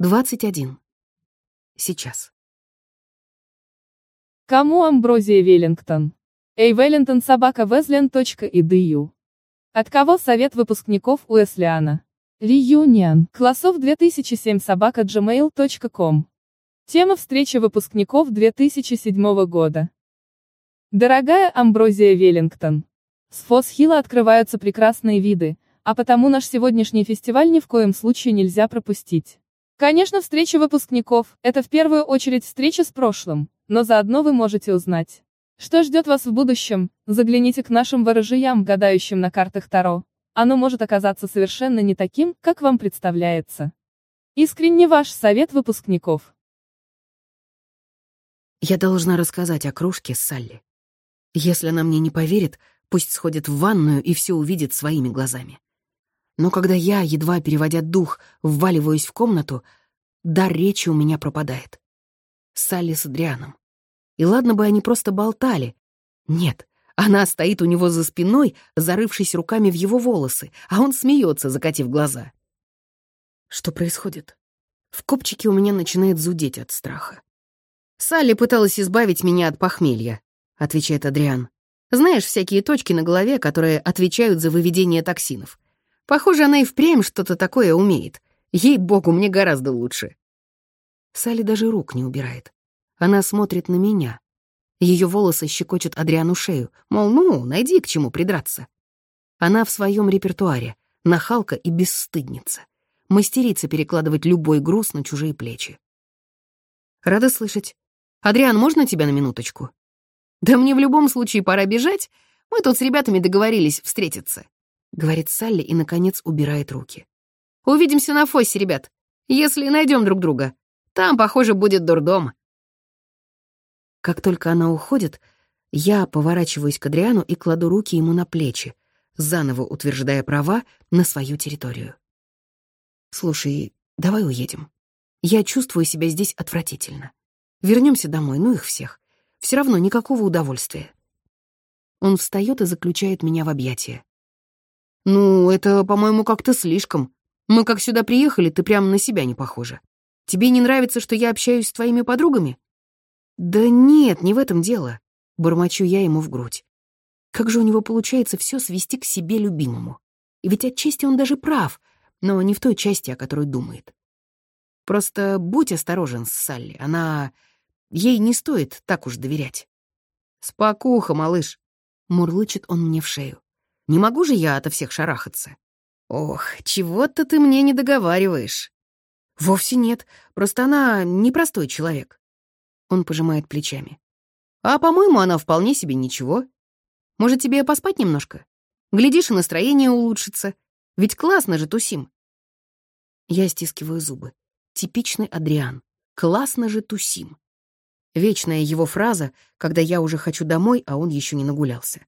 21. Сейчас. Кому Амброзия Веллингтон? Эй, Веллингтон собака Везлен.edu. От кого совет выпускников Уэслиана? Реюнион, классов 2007 собака gmail.com. Тема встречи выпускников 2007 года. Дорогая Амброзия Веллингтон. С Фосхилла открываются прекрасные виды, а потому наш сегодняшний фестиваль ни в коем случае нельзя пропустить. Конечно, встреча выпускников – это в первую очередь встреча с прошлым, но заодно вы можете узнать, что ждет вас в будущем, загляните к нашим ворожиям, гадающим на картах Таро. Оно может оказаться совершенно не таким, как вам представляется. Искренне ваш совет выпускников. Я должна рассказать о кружке Салли. Если она мне не поверит, пусть сходит в ванную и все увидит своими глазами. Но когда я, едва переводя дух, вваливаюсь в комнату, дар речи у меня пропадает. Салли с Адрианом. И ладно бы они просто болтали. Нет, она стоит у него за спиной, зарывшись руками в его волосы, а он смеется, закатив глаза. Что происходит? В копчике у меня начинает зудеть от страха. «Салли пыталась избавить меня от похмелья», — отвечает Адриан. «Знаешь, всякие точки на голове, которые отвечают за выведение токсинов. Похоже, она и впрямь что-то такое умеет. Ей-богу, мне гораздо лучше. Салли даже рук не убирает. Она смотрит на меня. Ее волосы щекочут Адриану шею, мол, ну, найди к чему придраться. Она в своем репертуаре, нахалка и бесстыдница. Мастерица перекладывать любой груз на чужие плечи. Рада слышать. Адриан, можно тебя на минуточку? Да мне в любом случае пора бежать. Мы тут с ребятами договорились встретиться. — говорит Салли и, наконец, убирает руки. «Увидимся на фоссе, ребят, если найдем друг друга. Там, похоже, будет дурдом». Как только она уходит, я поворачиваюсь к Адриану и кладу руки ему на плечи, заново утверждая права на свою территорию. «Слушай, давай уедем. Я чувствую себя здесь отвратительно. Вернемся домой, ну их всех. Все равно никакого удовольствия». Он встает и заключает меня в объятия. «Ну, это, по-моему, как-то слишком. Мы как сюда приехали, ты прямо на себя не похожа. Тебе не нравится, что я общаюсь с твоими подругами?» «Да нет, не в этом дело», — бормочу я ему в грудь. Как же у него получается все свести к себе любимому? И ведь отчасти он даже прав, но не в той части, о которой думает. Просто будь осторожен с Салли, она... Ей не стоит так уж доверять. «Спокуха, малыш», — мурлычет он мне в шею. Не могу же я ото всех шарахаться. Ох, чего-то ты мне не договариваешь. Вовсе нет, просто она непростой человек. Он пожимает плечами. А, по-моему, она вполне себе ничего. Может, тебе поспать немножко? Глядишь, и настроение улучшится. Ведь классно же тусим. Я стискиваю зубы. Типичный Адриан. Классно же тусим. Вечная его фраза, когда я уже хочу домой, а он еще не нагулялся.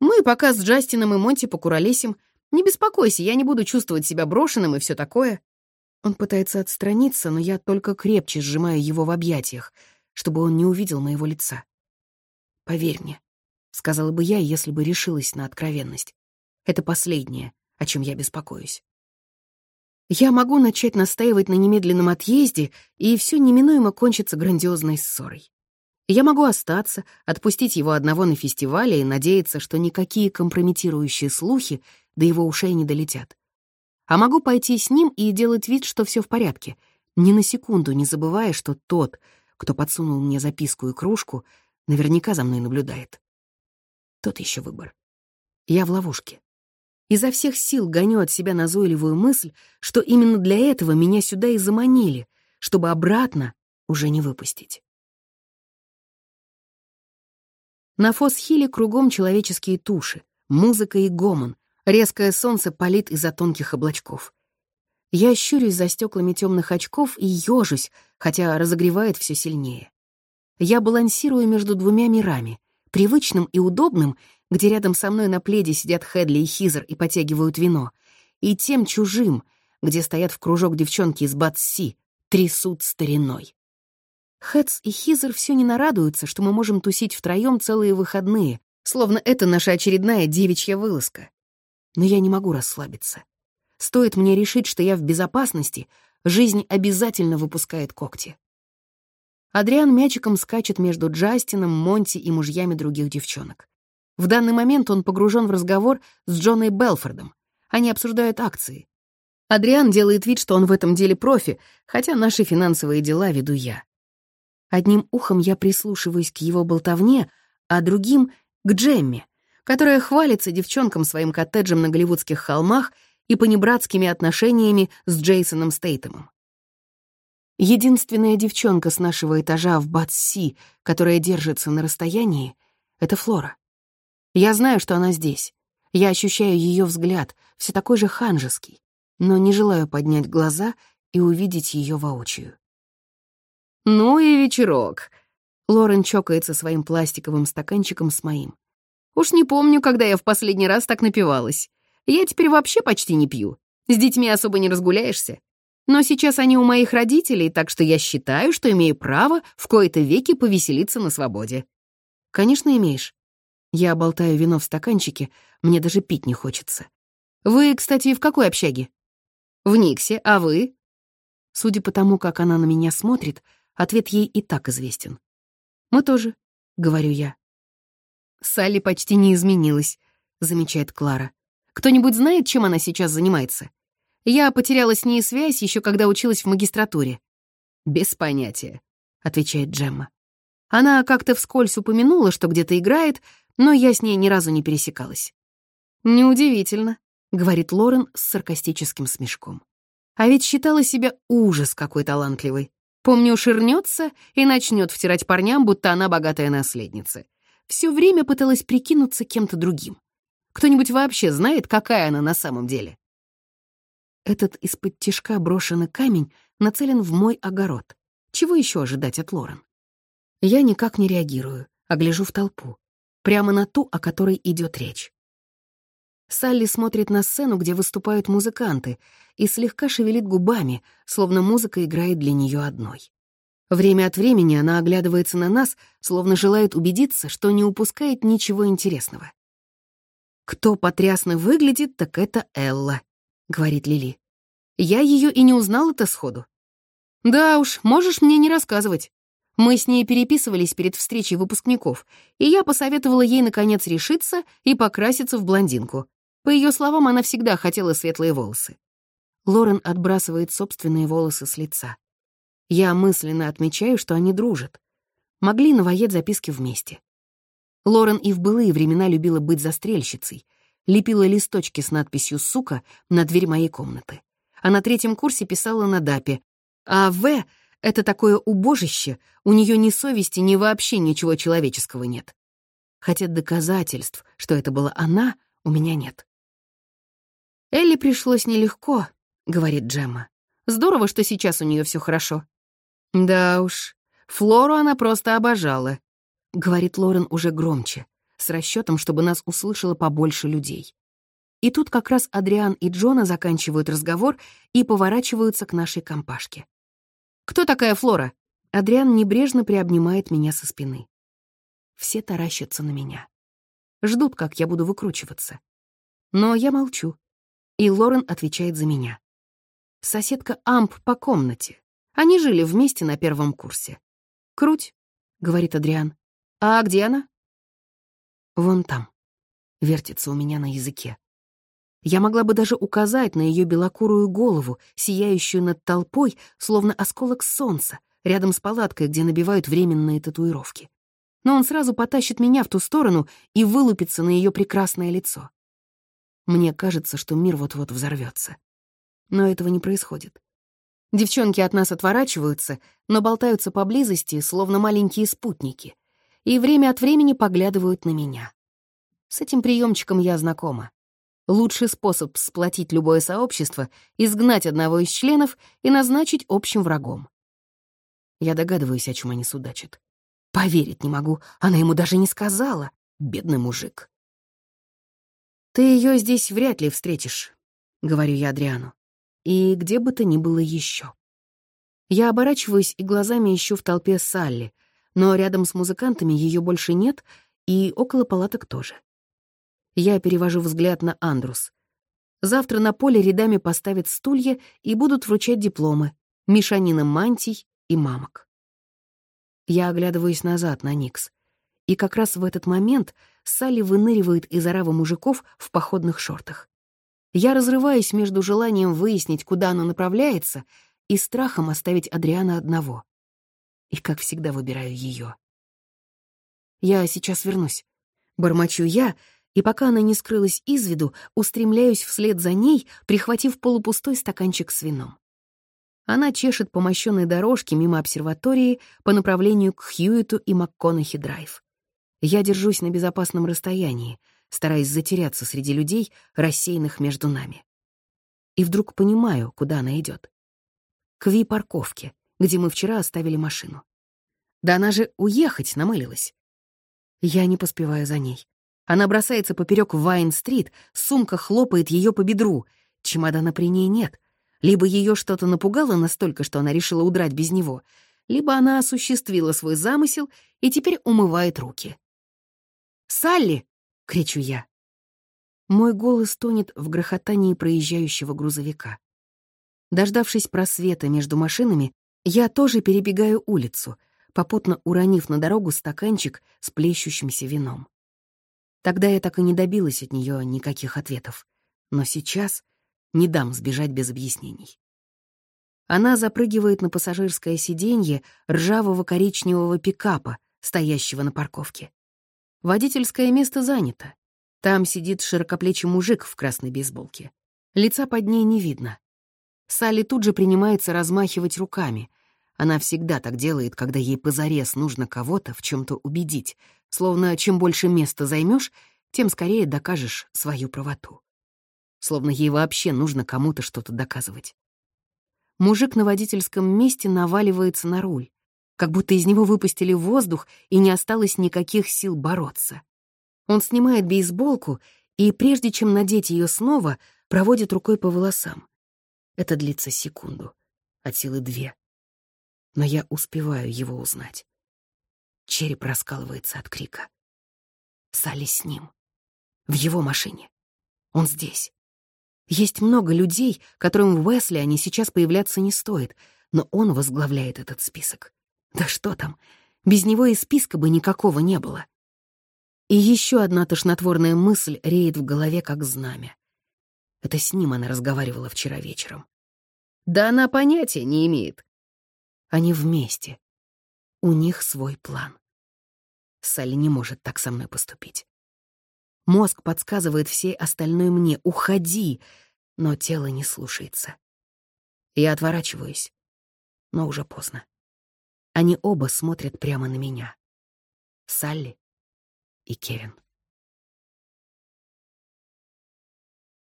Мы пока с Джастином и Монти покуролесим. Не беспокойся, я не буду чувствовать себя брошенным и все такое. Он пытается отстраниться, но я только крепче сжимаю его в объятиях, чтобы он не увидел моего лица. «Поверь мне», — сказала бы я, если бы решилась на откровенность. «Это последнее, о чем я беспокоюсь». Я могу начать настаивать на немедленном отъезде, и все неминуемо кончится грандиозной ссорой. Я могу остаться, отпустить его одного на фестивале и надеяться, что никакие компрометирующие слухи до его ушей не долетят. А могу пойти с ним и делать вид, что все в порядке, ни на секунду не забывая, что тот, кто подсунул мне записку и кружку, наверняка за мной наблюдает. Тот еще выбор. Я в ловушке. Изо всех сил гоню от себя назойливую мысль, что именно для этого меня сюда и заманили, чтобы обратно уже не выпустить. На Фосхиле кругом человеческие туши, музыка и гомон, резкое солнце палит из-за тонких облачков. Я щурюсь за стеклами темных очков и ежусь, хотя разогревает все сильнее. Я балансирую между двумя мирами, привычным и удобным, где рядом со мной на пледе сидят Хедли и Хизер и потягивают вино, и тем чужим, где стоят в кружок девчонки из Батси, трясут стариной. Хэтс и Хизер все не нарадуются, что мы можем тусить втроем целые выходные, словно это наша очередная девичья вылазка. Но я не могу расслабиться. Стоит мне решить, что я в безопасности, жизнь обязательно выпускает когти. Адриан мячиком скачет между Джастином, Монти и мужьями других девчонок. В данный момент он погружен в разговор с Джоной Белфордом. Они обсуждают акции. Адриан делает вид, что он в этом деле профи, хотя наши финансовые дела веду я. Одним ухом я прислушиваюсь к его болтовне, а другим — к Джемме, которая хвалится девчонкам своим коттеджем на Голливудских холмах и понебратскими отношениями с Джейсоном Стейтемом. Единственная девчонка с нашего этажа в Батси, которая держится на расстоянии, — это Флора. Я знаю, что она здесь. Я ощущаю ее взгляд, все такой же ханжеский, но не желаю поднять глаза и увидеть ее воочию. «Ну и вечерок», — Лорен чокается своим пластиковым стаканчиком с моим. «Уж не помню, когда я в последний раз так напивалась. Я теперь вообще почти не пью. С детьми особо не разгуляешься. Но сейчас они у моих родителей, так что я считаю, что имею право в кои-то веки повеселиться на свободе. Конечно, имеешь. Я болтаю вино в стаканчике, мне даже пить не хочется. Вы, кстати, в какой общаге? В Никсе, а вы? Судя по тому, как она на меня смотрит, ответ ей и так известен. Мы тоже, говорю я. Салли почти не изменилась, замечает Клара. Кто-нибудь знает, чем она сейчас занимается? Я потеряла с ней связь еще когда училась в магистратуре. «Без понятия», — отвечает Джемма. Она как-то вскользь упомянула, что где-то играет, но я с ней ни разу не пересекалась. «Неудивительно», — говорит Лорен с саркастическим смешком. А ведь считала себя ужас какой талантливой. Помню, ширнется и начнет втирать парням, будто она богатая наследница. Все время пыталась прикинуться кем-то другим. Кто-нибудь вообще знает, какая она на самом деле? Этот из-под тишка брошенный камень нацелен в мой огород. Чего еще ожидать от Лорен? Я никак не реагирую, а гляжу в толпу. Прямо на ту, о которой идет речь. Салли смотрит на сцену, где выступают музыканты, и слегка шевелит губами, словно музыка играет для нее одной. Время от времени она оглядывается на нас, словно желает убедиться, что не упускает ничего интересного. Кто потрясно выглядит, так это Элла. — говорит Лили. «Я ее и не узнала-то сходу». «Да уж, можешь мне не рассказывать. Мы с ней переписывались перед встречей выпускников, и я посоветовала ей, наконец, решиться и покраситься в блондинку. По ее словам, она всегда хотела светлые волосы. Лорен отбрасывает собственные волосы с лица. Я мысленно отмечаю, что они дружат. Могли навоед записки вместе. Лорен и в былые времена любила быть застрельщицей — лепила листочки с надписью «Сука» на дверь моей комнаты. А на третьем курсе писала на ДАПе. А В — это такое убожище, у нее ни совести, ни вообще ничего человеческого нет. Хотя доказательств, что это была она, у меня нет. «Элли пришлось нелегко», — говорит Джемма. «Здорово, что сейчас у нее все хорошо». «Да уж, Флору она просто обожала», — говорит Лорен уже громче с расчетом, чтобы нас услышало побольше людей. И тут как раз Адриан и Джона заканчивают разговор и поворачиваются к нашей компашке. «Кто такая Флора?» Адриан небрежно приобнимает меня со спины. Все таращатся на меня. Ждут, как я буду выкручиваться. Но я молчу, и Лорен отвечает за меня. Соседка Амп по комнате. Они жили вместе на первом курсе. «Круть», — говорит Адриан. «А где она?» Вон там. Вертится у меня на языке. Я могла бы даже указать на ее белокурую голову, сияющую над толпой, словно осколок солнца, рядом с палаткой, где набивают временные татуировки. Но он сразу потащит меня в ту сторону и вылупится на ее прекрасное лицо. Мне кажется, что мир вот-вот взорвется. Но этого не происходит. Девчонки от нас отворачиваются, но болтаются поблизости, словно маленькие спутники — и время от времени поглядывают на меня. С этим приемчиком я знакома. Лучший способ сплотить любое сообщество — изгнать одного из членов и назначить общим врагом. Я догадываюсь, о чем они судачат. Поверить не могу, она ему даже не сказала. Бедный мужик. «Ты ее здесь вряд ли встретишь», — говорю я Адриану. «И где бы то ни было еще. Я оборачиваюсь и глазами ищу в толпе Салли — но рядом с музыкантами ее больше нет, и около палаток тоже. Я перевожу взгляд на Андрус. Завтра на поле рядами поставят стулья и будут вручать дипломы, мешанина мантий и мамок. Я оглядываюсь назад на Никс. И как раз в этот момент Салли выныривает из оравы мужиков в походных шортах. Я разрываюсь между желанием выяснить, куда она направляется, и страхом оставить Адриана одного. И, как всегда, выбираю ее. «Я сейчас вернусь», — бормочу я, и пока она не скрылась из виду, устремляюсь вслед за ней, прихватив полупустой стаканчик с вином. Она чешет по мощенной дорожке мимо обсерватории по направлению к Хьюиту и МакКонахи-драйв. Я держусь на безопасном расстоянии, стараясь затеряться среди людей, рассеянных между нами. И вдруг понимаю, куда она идет. К Ви-парковке, где мы вчера оставили машину. Да она же уехать намылилась. Я не поспеваю за ней. Она бросается поперек Вайн-стрит, сумка хлопает ее по бедру. Чемодана при ней нет. Либо ее что-то напугало настолько, что она решила удрать без него, либо она осуществила свой замысел и теперь умывает руки. «Салли!» — кричу я. Мой голос тонет в грохотании проезжающего грузовика. Дождавшись просвета между машинами, я тоже перебегаю улицу, попутно уронив на дорогу стаканчик с плещущимся вином. Тогда я так и не добилась от нее никаких ответов. Но сейчас не дам сбежать без объяснений. Она запрыгивает на пассажирское сиденье ржавого коричневого пикапа, стоящего на парковке. Водительское место занято. Там сидит широкоплечий мужик в красной бейсболке. Лица под ней не видно. Салли тут же принимается размахивать руками. Она всегда так делает, когда ей позарез нужно кого-то в чем то убедить, словно чем больше места займешь, тем скорее докажешь свою правоту. Словно ей вообще нужно кому-то что-то доказывать. Мужик на водительском месте наваливается на руль как будто из него выпустили воздух и не осталось никаких сил бороться. Он снимает бейсболку и, прежде чем надеть ее снова, проводит рукой по волосам. Это длится секунду, от силы две. Но я успеваю его узнать. Череп раскалывается от крика. Салли с ним. В его машине. Он здесь. Есть много людей, которым в Уэсли они сейчас появляться не стоит, но он возглавляет этот список. Да что там, без него и списка бы никакого не было. И еще одна тошнотворная мысль реет в голове, как знамя. Это с ним она разговаривала вчера вечером. Да она понятия не имеет. Они вместе. У них свой план. Салли не может так со мной поступить. Мозг подсказывает всей остальной мне «Уходи!», но тело не слушается. Я отворачиваюсь, но уже поздно. Они оба смотрят прямо на меня. Салли и Кевин.